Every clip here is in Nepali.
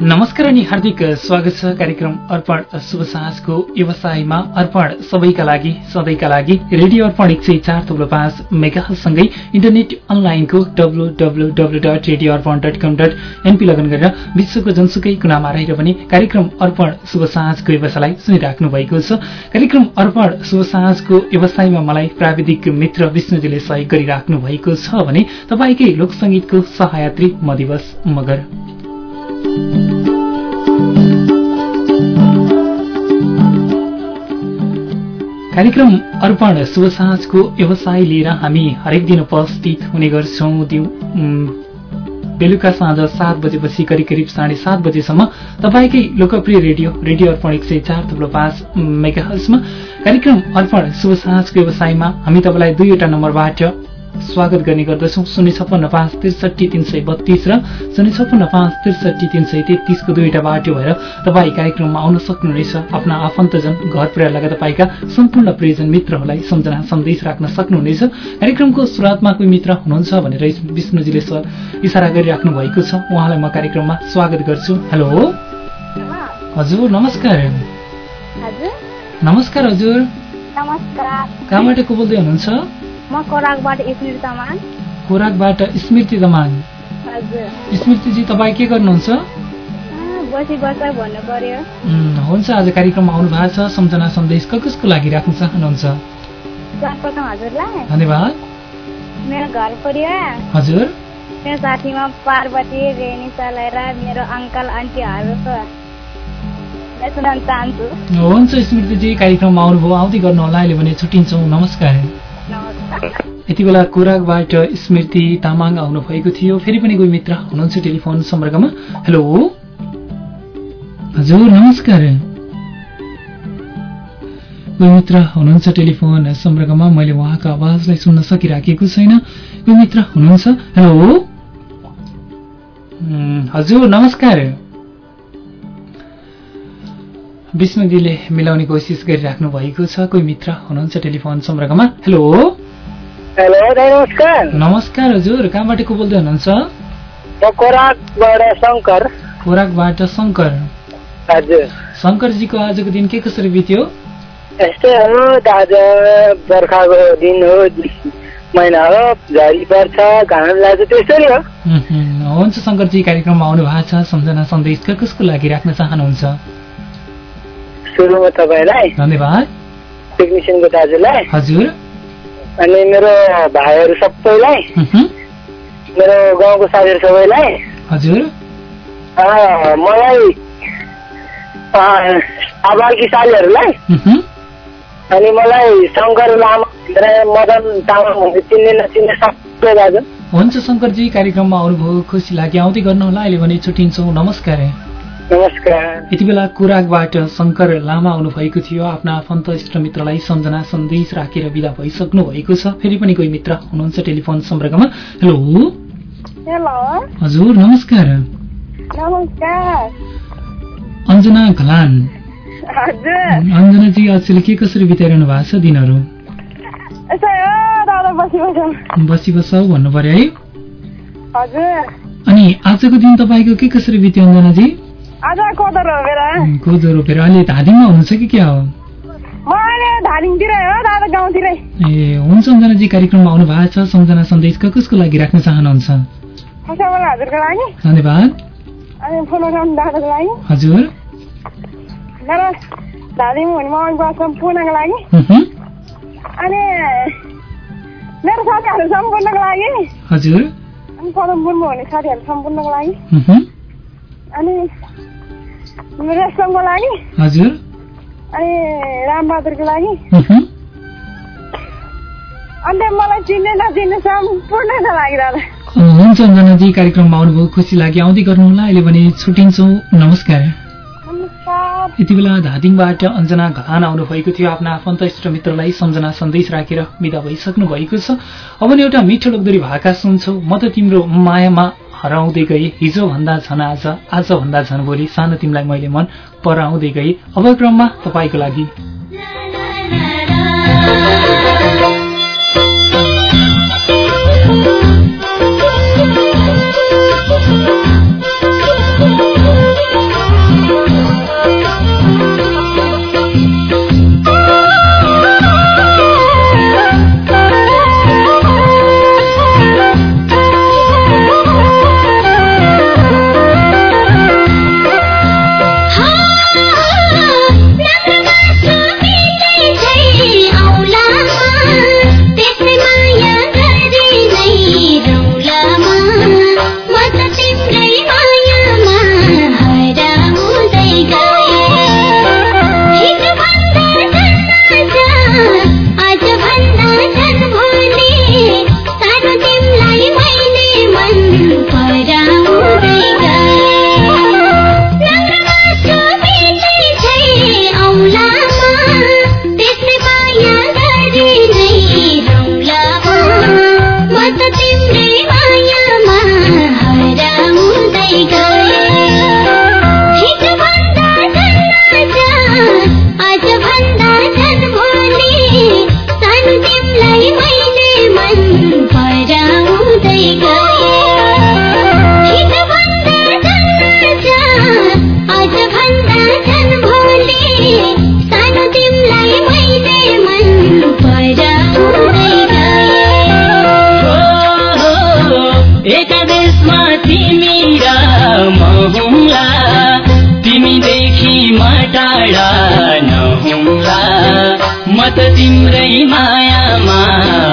नमस्कार अनि हार्दिक स्वागत छ कार्यक्रम अर्पण शुभ साँझको व्यवसायमा अर्पण सबैका लागि सधैँका लागि रेडियो अर्पण एक सय चार थुप्रो पाँच मेगासँगै इन्टरनेट अनलाइनको W W dot radio log in गरेर विश्वको जनसुकै कुनामा रहेर पनि कार्यक्रम अर्पण शुभ साँझको व्यवसायलाई सुनिराख्नु भएको छ। कार्यक्रम अर्पण शुभ साँझको व्यवसायमा मलाई प्राविधिक मित्र विष्णुजीले सहयोग गरिराख्नु भएको छ भने तपाईँकै लोकसङ्गीतको सहयात्री म दिवस मगर। कार्यक्रम अर्पण शुभ व्यवसाय लिएर हामी हरेक दिन उपस्थित हुने गर्छौँ बेलुका साँझ सात बजेपछि करिब करिब साढे सात बजेसम्म तपाईँकै लोकप्रिय रेडियो रेडियो अर्पण एक सय चार थुप्रो पाँच मेगाहल्समा कार्यक्रम अर्पण शुभ साँझको व्यवसायमा हामी तपाईँलाई दुईवटा नम्बरबाट स्वागत गर्ने गर्दछौँ। शून्य छप्पन्न पाँच त्रिसठी तिन सय बत्तीस र शून्य छप्पन्न पाँच त्रिसठी तिन सय तेत्तिसको दुईवटा बाटो भएर तपाईँ कार्यक्रममा आउन सक्नुहुनेछ आफ्ना आफन्तजन घर परिवार लगायत तपाईँका सम्पूर्ण प्रियजन मित्रहरूलाई सम्झना सन्देश राख्न सक्नुहुनेछ कार्यक्रमको सुरुवातमा कोही मित्र हुनुहुन्छ भनेर विष्णुजीले इसारा गरिराख्नु भएको छ। उहाँलाई म कार्यक्रममा स्वागत गर्छु। हेलो। हजुर नमस्कार। नमस्कार हजुर। कहाँबाट को बोल्दै हुनुहुन्छ? म कोराकबाट स्मृति तमान कोराकबाट स्मृति तमान स्मृतिजी तपाईँ के गर्नुहुन्छ? हुन्छ आज कार्यक्रममा आउनु भएको छ। सम्झना सन्देश कसको लागि राख्न चाहनुहुन्छ? धन्यवाद। मेरो घर परिवार। हजुर। मेरो साथीमा पार्वती रेनी चलाएर मेरो अङ्कल सुनाउन चाहन्छु। हुन्छ स्मृतिजी कार्यक्रममा आउनुभयो। आउँदै गर्नु होला अहिले भने छुट्टिन्छौँ। नमस्कार। यति बेला कोराकबाट स्मृति तामाङ आउनु भएको थियो। फेरि पनि कोही मित्र हुनुहुन्छ टेलिफोन सम्पर्कमा? हेलो? हजुर नमस्कार। कोही मित्र हुनुहुन्छ टेलिफोन सम्पर्कमा? मैले उहाँको आवाजलाई सुन्न सकिराखेको छैन। कोही मित्र हुनुहुन्छ? हेलो? हजुर नमस्कार। विष्णुजीले मिलाउने कोसिस गरिराख्नु भएको छ। कोही मित्र हुनुहुन्छ टेलिफोन सम्पर्कमा? हेलो? हेलो नमस्कार। नमस्कार हजुर कहाँबाट को बोल्दै हुनुहुन्छ? खोराकबाट शङ्कर। खोराकबाट शङ्कर। हजुर। शङ्करजीको आजको दिन के कसरी बित्यो? यस्तै हो आज बर्खाको दिन हो महिना हो झरी पर्छ घाम लाग्छ त्यसरी हो। हुन्छ शङ्करजी कार्यक्रममा आउनु भएको छ सम्झना सन्देश कसको लागि राख्न चाहनुहुन्छ? सुरुमा तपाईँलाई। धन्यवाद। टेक्निसियनको दाजुलाई। हजुर। अनि मेरो भाइहरू सबैलाई मेरो गाउँको साथीहरू सबैलाई हजुर। मलाई आबालकी सालीहरूलाई अनि मलाई शङ्कर लामा मदन तामाङ भन्ने चिन्ने नचिन्ने सबै दाजु हुन्छ शङ्करजी कार्यक्रममा आउनुभयो खुसी लाग्यो। आउँदै गर्नुहोला। अहिले भने छुट्टिन्छौँ। नमस्कार। नमस्कार। यति बेला कुराकबाट शङ्कर लामा आउनुभएको थियो। आफ्ना आफन्त इष्ट मित्रलाई सम्झना सन्देश राखेर विदा भइसक्नु भएको छ। फेरि पनि कोही मित्र हुनुहुन्छ टेलिफोन सम्पर्कमा? हेलो? हजुर नमस्कार। अञ्जना घलान। अञ्जनाजी आजकल के कसरी बिताइरहनु भएको छ दिनहरू? बसी बसाउ भन्नु पर्यो है। अनि आजको दिन तपाईँको के कसरी बित्यो अञ्जनाजी? कोदो रोपेर अहिले धादिङमा हुनुहुन्छ कि क्या हो? ए हुन्छ अञ्जनाजी कार्यक्रममा आउनु भएको छ। सम्झना सन्देश कसको लागि राख्न चाहनुहुन्छ? धन्यवाद। हजुर। अनि मेरो साथीहरू सम्पूर्णको लागि। हजुर। अनि पदमपुरमा हुने साथीहरू सम्पूर्णको लागि। अनि रेस्टुरेन्टको लागि। हजुर। अनि रामबहादुरको लागि। अन्त मलाई चिन्ने नचिन्ने सम्पूर्णको लागि दादा हुन्छ अञ्जनाजी कार्यक्रममा आउनुभयो खुसी लाग्यो। आउँदै गर्नुहोला अहिले भने छुट्टिन्छौँ नमस्कार। यति बेला धादिङबाट अञ्जना घलान आउनुभएको थियो। आफ्ना आफन्त इष्ट मित्रलाई सम्झना सन्देश राखेर विदा भइसक्नु भएको छ। अब नि एउटा मिठो लोकदोरी भाका सुन्छौ। म त तिम्रो मायामा हराउँदै गए हिजो भन्दा झन् आज आज भन्दा झन् भोलि। सानो तिमीलाई मैले मन पराउँदै गए अब क्रममा तपाईँको लागि त तिम्रै मायामा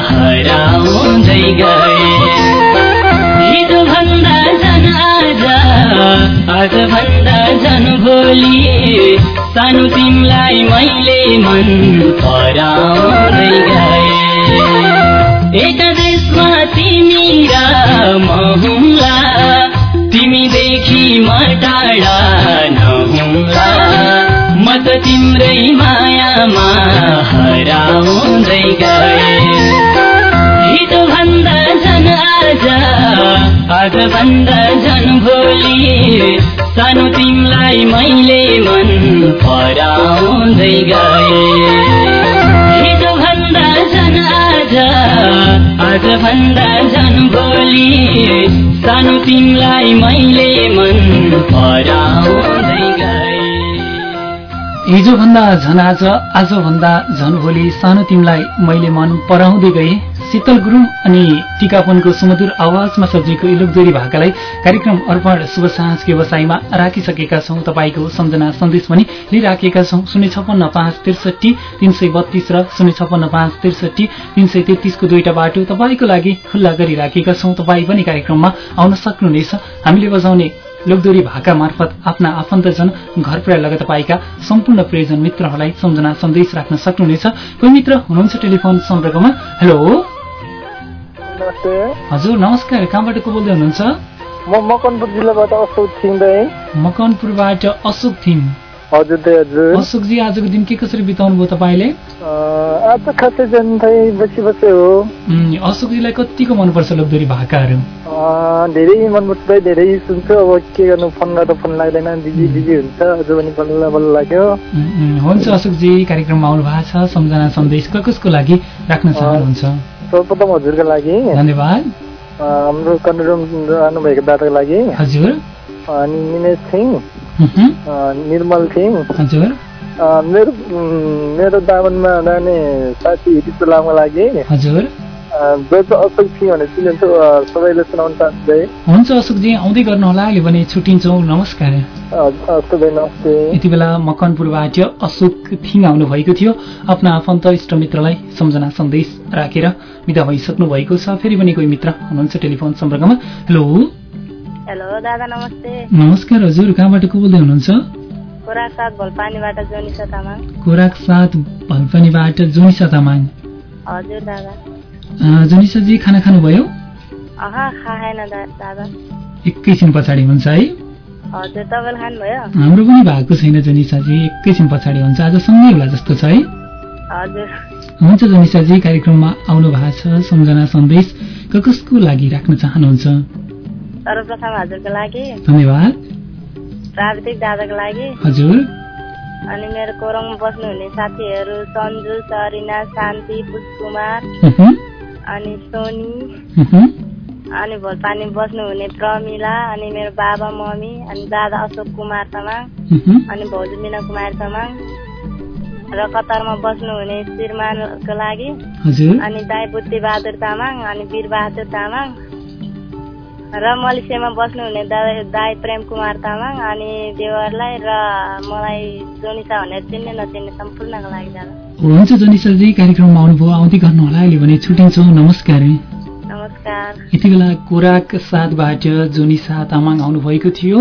हराउँदै गए। हिजो भन्दा झन् आज आज भन्दा झन् भोलि सानो तिमीलाई मैले मन पराउँदै गए। एका देशमा तिमी र तिमीदेखि म टाढा नहुला म त तिम्रै मायामा हराउँदै गए। हिजो भन्दा झन् आज आज भन्दा झन् भोलि। सानो तिमीलाई मैले मन पराउँदै गए। आज आज भन्दा झन् भोलि। सानो तिमीलाई मैले मन गए हिजो भन्दा झन आज आज भन्दा झन भोलि सानो तिमीलाई मैले मन पराउँदै गएँ। शीतल गुरुङ अनि टिकापनको सुमधुर आवाजमा सजिएको इलोकजोरी भाकालाई कार्यक्रम अर्पण शुभ साँझ व्यवसायमा राखिसकेका छौँ। तपाईँको सम्झना सन्देश पनि लिइराखेका छौँ। शून्य छपन्न पाँच त्रिसठी तिन सय बत्तीस र शून्य छपन्न पाँच त्रिसठी तिन सय तेत्तिसको दुईटा बाटो तपाईँको लागि खुल्ला गरिराखेका छौँ। तपाईँ पनि कार्यक्रममा आउन सक्नुहुनेछ। हामीले बजाउने लोकदोरी भाका मार्फत आफ्ना आफन्तजन घर पुर्याए लगायत तपाईँका सम्पूर्ण प्रियजन मित्रहरूलाई सम्झना सन्देश राख्न सक्नुहुनेछ। कोही मित्र हुनुहुन्छ टेलिफोन सम्पर्कमा? हेलो हजुर नमस्कार। कहाँबाट को बोल्दै हुनुहुन्छ? म मकनपुर जिल्लाबाट अशोक मकनपुरबाट अशोक थिङ हजुर हजुर। अशोकजी आजको दिन के कसरी बिताउनु भयो तपाईँले? आज खासै जनतै बसी बसे हो। अशोकजीलाई कतिको मनपर्छ लोकदोरी भाकाहरू? धेरै मनपर्छ धेरै सुन्छु। अब के गर्नु फोन गर्दा फोन लाग्दैन। बिजी बिजी हुन्छ। अझ पनि बल्ल बल्ल लाग्यो। हुन्छ अशोकजी कार्यक्रममा आउनु भएको छ। सम्झना सन्देश कसको लागि राख्न चाहनुहुन्छ? सर्वप्रथम हजुरको लागि। धन्यवाद। हाम्रो कन्ट्रोल रहनुभएको दादाको लागि। हजुर। अनि निमेश थिङ निर्मल थिङ हजुर। मेरो मेरो दामनमा रहने साथी हिटिसको लामको लागि। हजुर। अशोक थिङ भनेर चिनिन्छ सबैले सुनाउन चाहन्छु हुन्छ अशोकजी आउँदै गर्नु होला अहिले भने छुट्टिन्छौँ नमस्कार। नमस्ते। यति बेला मकनपुरबाट अशोक थिङ आउनुभएको थियो। आफ्ना आफन्त इष्टमित्रलाई सम्झना सन्देश राखेर विदा भइसक्नु भएको छ। फेरि पनि कोही मित्र हुनुहुन्छ टेलिफोन सम्पर्कमा। हेलो। हेलो दादा नमस्ते। नमस्कार हजुर कहाँबाट को बोल्दै हुनुहुन्छ? खोराक साथ भलपानीबाट जोनिसा तामाङ। खोराक साथ भलपानीबाट जोनिसा तामाङ। हजुर दादा। जोनिसाजी खाना खानुभयो? एकैछिन पछाडि हुन्छ है? हजुर तपाईँले खानुभयो? हाम्रो पनि भएको छैन जोनिसाजी। एकैछिन पछाडि हुन्छ। आज सँगै होला जस्तो छ है? हजुर। हुन्छ जोनिसाजी कार्यक्रममा आउनु भएको छ। सम्झना सन्देश कसको लागि राख्न चाहनुहुन्छ। सर्वप्रथम हजुरको लागि। धन्यवाद। प्राविधिक दादाको लागि। हजुर। अनि मेरो कोरङमा बस्नुहुने साथीहरू सन्जु सरिना शान्ति पुष्कुमार अनि सोनी। अनि भोलपानी बस्नुहुने प्रमिला अनि मेरो बाबा मम्मी अनि दादा अशोक कुमार तामाङ। अनि भाउजू मिना कुमार तामाङ। र कतारमा बस्नुहुने श्रीमानको लागि। अनि दाई बुद्धि बहादुर तामाङ अनि वीरबहादुर तामाङ। र मलेसियामा बस्नुहुने दाई दाई प्रेम कुमार तामाङ अनि देवरलाई र मलाई जोनिसा भनेर चिन्ने नचिन्ने सम्पूर्णको लागि हुन्छ जोनिसाजी कार्यक्रममा आउनुभयो आउँदै गर्नु होला अहिले भने छुट्टिन्छौँ। नमस्कार। नमस्कार। यति बेला कोराक साथबाट जोनिसा तामाङ आउनुभएको थियो।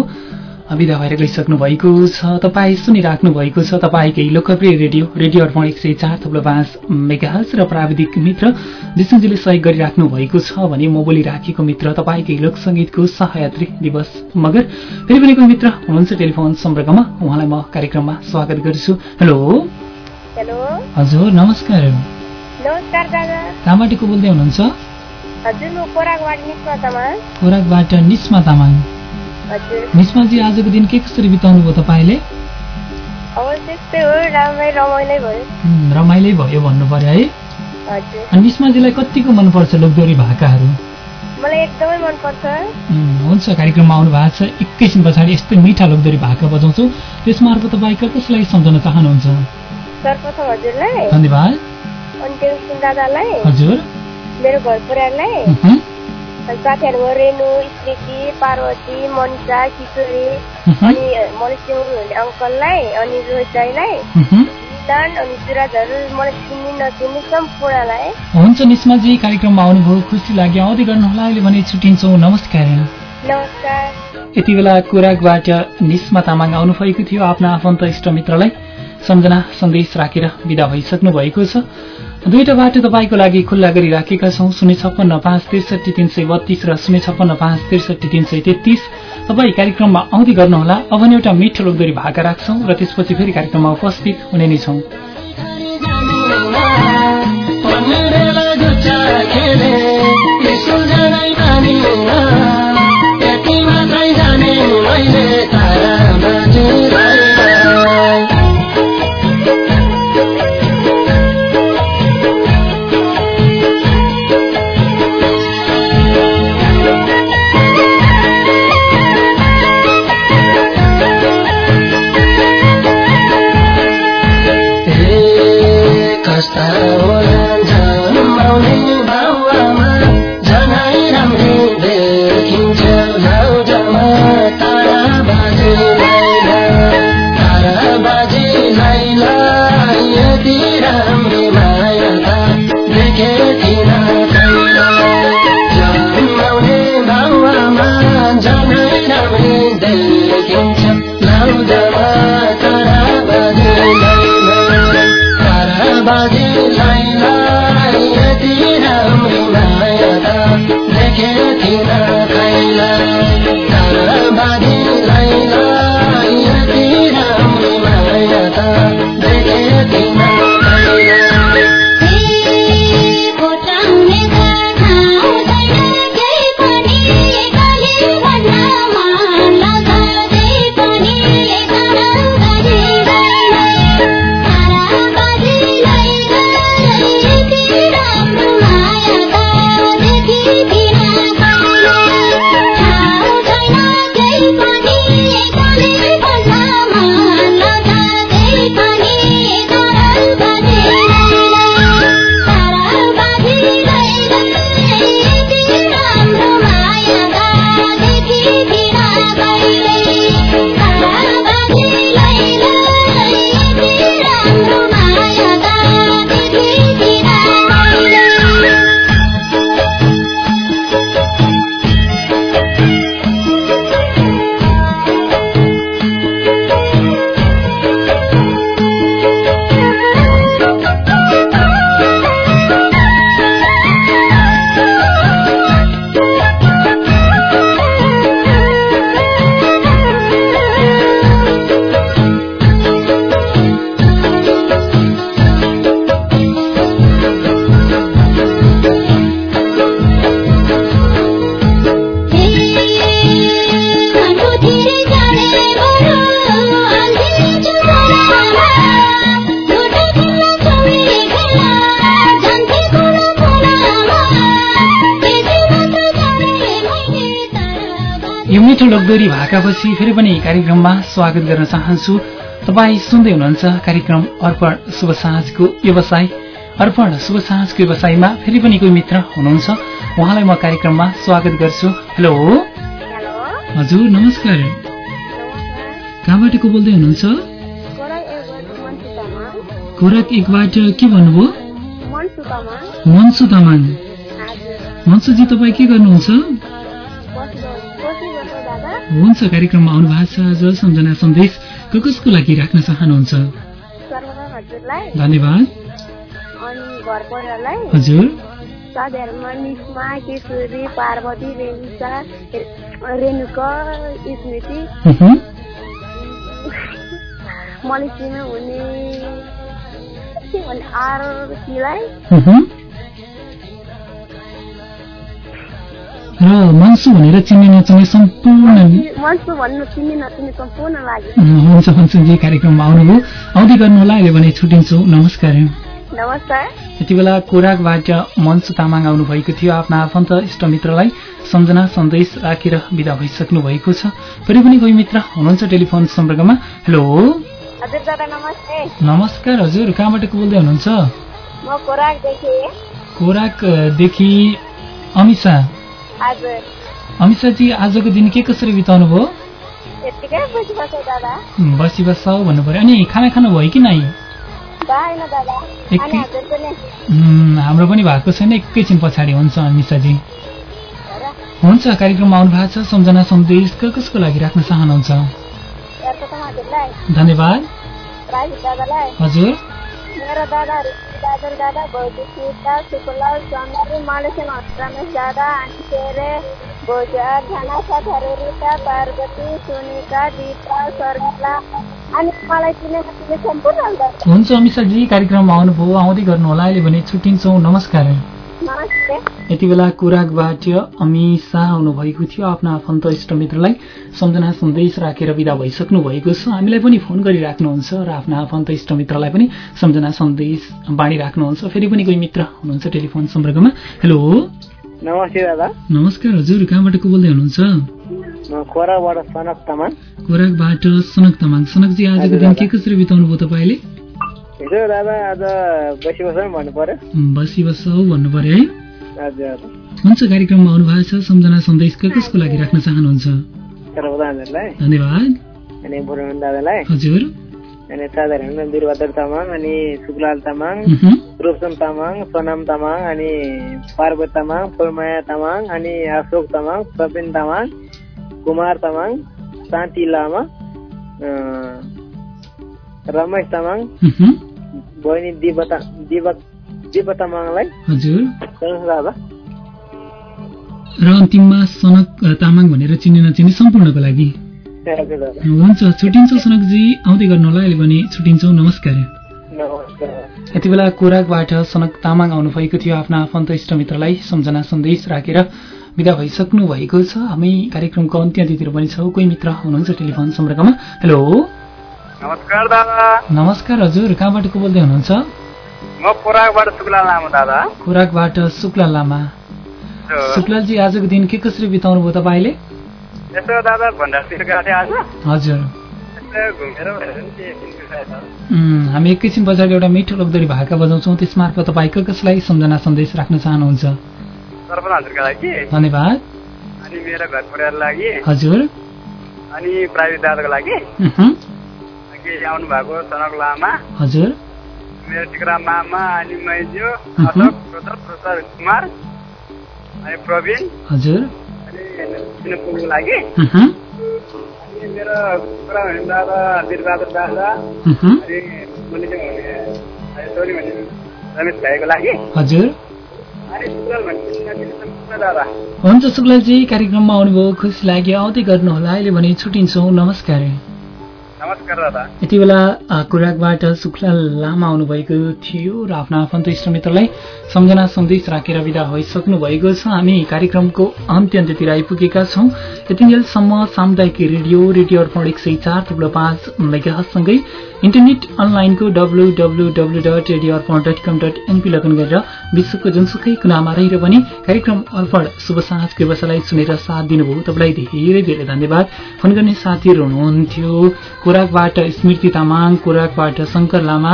विदा भएर गइसक्नु भएको छ। तपाईँ सुनिराख्नु भएको छ तपाईँकै लोकप्रिय रेडियो रेडियो अर्पण एक सय चार थप्लो पाँच मेगाहज र प्राविधिक मित्र विष्णुजीले सहयोग गरिराख्नु भएको छ भने म बोलिराखेको मित्र तपाईँकै लोकसङ्गीतको सहयात्री दिवस मगर फेरि पनि कोही मित्र हुनुहुन्छ टेलिफोन सम्पर्कमा उहाँलाई म कार्यक्रममा स्वागत गर्छु। हेलो? हेलो? हजुर नमस्कार। नमस्कार दादा। कहाँबाट को बोल्दै हुनुहुन्छ? निस्मा तामाङ। निस्माजी आजको दिन के कसरी बिताउनु भयो तपाईँले? रमाइलै भयो। भन्नु पर्यो है। अनि निस्माजीलाई कतिको मनपर्छ लोकदोरी भाकाहरू? हुन्छ कार्यक्रममा आउनु भएको छ। एकैछिन पछाडि यस्तै मिठा लोकदोरी भाका बजाउँछौँ। त्यसमार्फत तपाईँ कसलाई सम्झाउन चाहनुहुन्छ? धन्यवाद। हजुर। मेरो घर परिवारलाई साथीहरू रेणु स्मृति पार्वती मनिषा किशोरी अनि मलाई सिउँगु हुने अङ्कललाई अनि रोहित दाईलाई अनि सुराजहरू मलाई चिन्ने नचिन्ने सम्पूर्णलाई हुन्छ निस्माजी कार्यक्रममा आउनुभयो खुसी लाग्यो आउँदै गर्नुहोला अहिले भने छुट्टिन्छौँ। नमस्कार। नमस्कार। यति बेला कुराकबाट निस्मा तामाङ आउनुभएको थियो आफ्ना आफन्त इष्टमित्रलाई। सम्झना सन्देश राखेर विदा भइसक्नु भएको छ। दुईटा बाटो तपाईँको लागि खुल्ला गरिराखेका छौँ। शून्य छप्पन्न पाँच त्रिसठी तिन सय बत्तीस र शून्य छप्पन्न पाँच त्रिसठी तिन सय तेत्तिस। तपाईँ कार्यक्रममा आउँदै गर्नुहोला। अब एउटा मिठो लोकदोरी भाका राख्छौँ र त्यसपछि फेरि कार्यक्रममा उपस्थित हुने नै छौँ। मिठो लोकदोरी भाकापछि फेरि पनि कार्यक्रममा स्वागत गर्न चाहन्छु। तपाईँ सुन्दै हुनुहुन्छ कार्यक्रम अर्पण शुभ साँझको व्यवसाय। अर्पण शुभ साँझको व्यवसायमा फेरि पनि कोही मित्र हुनुहुन्छ। उहाँलाई म कार्यक्रममा स्वागत गर्छु। हेलो। हजुर नमस्कार। कहाँबाट को बोल्दै हुनुहुन्छ? खोराक एकबाट के भन्नुभयो? मन्सु तामाङ मन्सुजी तपाईँ के गर्नुहुन्छ? हुन्छ कार्यक्रममा आउनु भएको छ आज सम्झना सन्देश को कसको लागि राख्न चाहनुहुन्छ? धन्यवाद। हजुर। किशोरी पार्वती रेणुका रेणुका स्मृति। मलेसियामा हुने आरतीलाई। र मन्सु भनेर चिन्ने नचिन्ने सम्पूर्ण हुन्छ मन्सुजी कार्यक्रममा आउनुभयो। आउँदै गर्नुहोला अहिले भने छुट्टिन्छौँ। नमस्कार। नमस्कार। यति बेला कोराकबाट मन्सु तामाङ आउनुभएको थियो। आफ्ना आफन्त इष्टमित्रलाई सम्झना सन्देश राखेर विदा भइसक्नु भएको छ। फेरि पनि कोही मित्र हुनुहुन्छ टेलिफोन सम्पर्कमा? हेलो। नमस्कार हजुर। कहाँबाट बोल्दै हुनुहुन्छ? कोराकदेखि अमिषा। अमिषाजी आजको दिन के कसरी बिताउनु भयो? बसी बस भन्नु पर्यो अनि खाना खानु भयो कि नै। हाम्रो पनि भएको छैन। एकैछिन पछाडि हुन्छ अमिषाजी हुन्छ कार्यक्रममा आउनु भएको छ। सम्झना सन्देश कसको लागि राख्न चाहनुहुन्छ? धन्यवाद। हजुर। दादर दादा भौजू सीता सुकुलाल चन्दरी मलेसियन रमेश दादा अरे भोज खाना साथीहरू रिता पार्वती सुनिता दिपा शर्मिला अनि मलाई चिनेको चिने सम्पूर्ण हुन्छ अमिषाजी कार्यक्रममा आउनुभयो आउँदै गर्नुहोला। अहिले भने छुट्टिन्छौँ। नमस्कार। यति बेला कुराकबाट अमिषा आउनुभएको थियो आफ्ना आफन्त इष्टमित्रलाई। सम्झना सन्देश राखेर विदा भइसक्नु भएको छ। हामीलाई पनि फोन गरिराख्नुहुन्छ र आफ्ना आफन्त इष्टमित्रलाई पनि सम्झना सन्देश बाँडिराख्नुहुन्छ। फेरि पनि कोही मित्र हुनुहुन्छ टेलिफोन सम्पर्कमा। हेलो। नमस्ते दादा। नमस्कार हजुर कहाँबाट को बोल्दै हुनुहुन्छ? कोराकबाट सनक तामाङ। सनकजी आजको दिन के कसरी बिताउनु भयो तपाईँले दादा आज बसी बसौँ भन्नु पर्यो। बसी बसौ भन्नु पर्यो है। हुन्छ कार्यक्रममा आउनु भएको छ सम्झना सन्देश कसको लागि राख्न चाहनुहुन्छ? धन्यवाद। अनि बुढामन दादालाई। हजुर। अनि साधारण बिरबहादुर तामाङ अनि सुकलाल तामाङ रूपचन तामाङ सोनाम तामाङ अनि पार्वत तामाङ फुलमाया तामाङ अनि अशोक तामाङ सबिन तामाङ कुमार तामाङ शान्ति लामा रमेश तामाङ बहिनी दिपा दिपा तामाङलाई हजुर। र अन्तिममा सनक तामाङ भनेर चिन्ने नचिन्ने सम्पूर्णको लागि। हुन्छ छुट्टिन्छौँ सनकजी आउँदै गर्नु होला अहिले भने छुट्टिन्छौँ नमस्कार। यति बेला कोराकबाट सनक तामाङ आउनुभएको थियो आफ्ना आफन्त इष्टमित्रलाई सम्झना सन्देश राखेर विदा भइसक्नु भएको छ। हामी कार्यक्रमको अन्त्यतिर पनि छौँ। कोही मित्र हुनुहुन्छ टेलिफोन सम्पर्कमा? हेलो। नमस्कार दादा नमस्कार हजुर कहाँबाट को बोल्दै हुनुहुन्छ? म कोराकबाट शुक्ला लामा दादा। कोराकबाट शुक्ला लामा। शुक्लाजी आजको दिन के कसरी बिताउनु भयो तपाईँले? यसो दादा गएको आज। हजुर। घुमेर हामी एकैछिन पछाडि एउटा मिठो लोकदोरी भाका बजाउँछौँ। त्यसमार्फत तपाईँ कसलाई सम्झना सन्देश राख्न चाहनुहुन्छ? धन्यवाद। अनि मेरो घर परिवारको लागि। हजुर। अनि प्राइभेट दादाको लागि। आउनु भएको सनक लामा। हजुर। मेरो टिक्रा मामा अनि मैज्यू अशोक प्रसाद कुमार अनि प्रवीण। हजुर। अनि चिनपुरको लागि। अनि मेरो कुरा भने दादा वीरबहादुर दादा। अनि मैले छोरी भने रमेश भाइको लागि। हजुर। हुन्छ शुक्लाजी कार्यक्रममा आउनुभयो खुसी लाग्यो आउँदै गर्नुहोला। अहिले भने छुट्टिन्छौँ। नमस्कार। यति बेला कुराकबाट शुक्ला लामा आउनुभएको थियो र आफ्ना आफन्त इष्टमित्रलाई सम्झना सन्देश राखेर विदा भइसक्नु भएको छ। हामी कार्यक्रमको अन्त्य अन्त्यतिर आइपुगेका छौँ। यतिन्जेलसम्म सामुदायिक रेडियो रेडियो अर्पण एक सय चार थुप्रो पाँच मेगासँगै इन्टरनेट अनलाइनको W W W dot radio Arpan dot com dot NP लगन गरेर विश्वको जुनसुकै कुनामा रहेर पनि कार्यक्रम अर्पण शुभ साँझको व्यवसायलाई सुनेर साथ दिनुभयो। तपाईँलाई धेरै धेरै धन्यवाद। फोन गर्ने साथीहरू हुनुहुन्थ्यो। कोराकबाट स्मृति तामाङ कोराकबाट शङ्कर लामा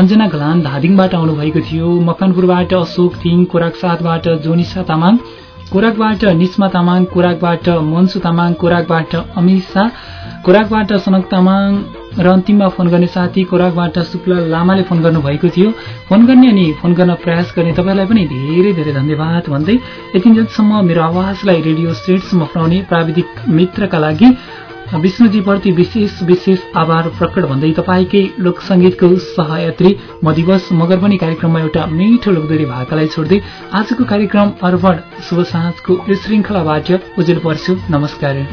अञ्जना घलान धादिङबाट आउनुभएको थियो। मकनपुरबाट अशोक थिङ कोराक साथबाट जोनिसा तामाङ कोराकबाट निस्मा तामाङ कोराकबाट मन्सु तामाङ कोराकबाट अमित शाह कोराकबाट सनक तामाङ र अन्तिममा फोन गर्ने साथी कोराकबाट शुक्ला लामाले फोन गर्नुभएको थियो। फोन गर्ने अनि फोन गर्न प्रयास गर्ने तपाईँलाई पनि धेरै धेरै धन्यवाद भन्दै यतिन्जेलसम्म मेरो आवाजलाई रेडियो सेटसम्म पुर्याउने प्राविधिक मित्रका लागि विष्णुजीप्रति विशेष विशेष आभार प्रकट भन्दै तपाईँकै लोकसंगीतको सहयात्री म दिवस मगर पनि कार्यक्रममा एउटा मिठो लोकदोरी भाकालाई छोड्दै आजको कार्यक्रम अर्पण शुभ साँझको श्रृङ्खलाबाट उजेल पर्छु। नमस्कार।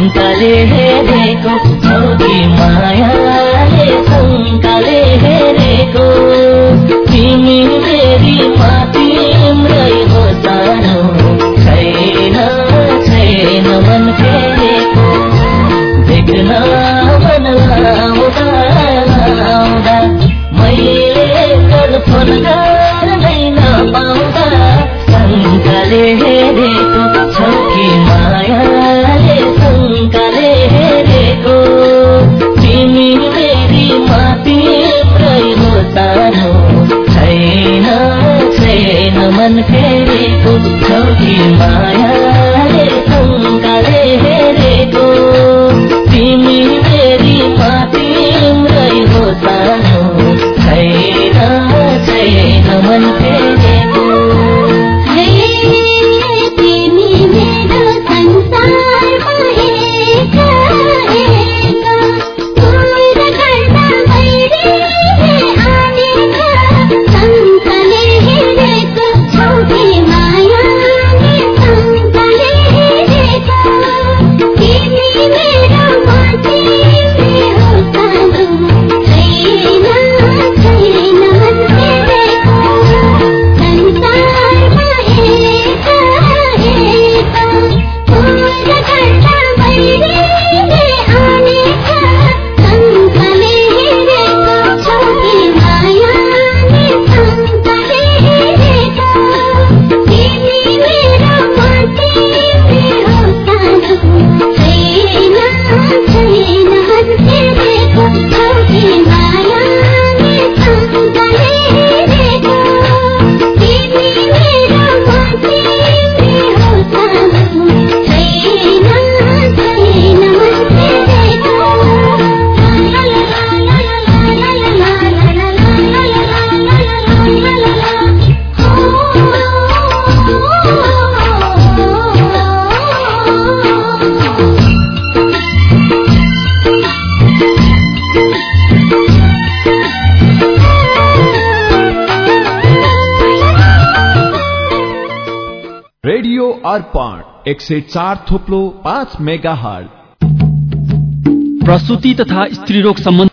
शङ्काले हेरेको छौकी मायाले शङ्काले हेरेको तिमी मेरी तिम्रै हो छैन छैन मन फेरेको एक सय चार थोप्लो पाँच मेगा हल प्रसुति तथा स्त्री रोग सम्बन्ध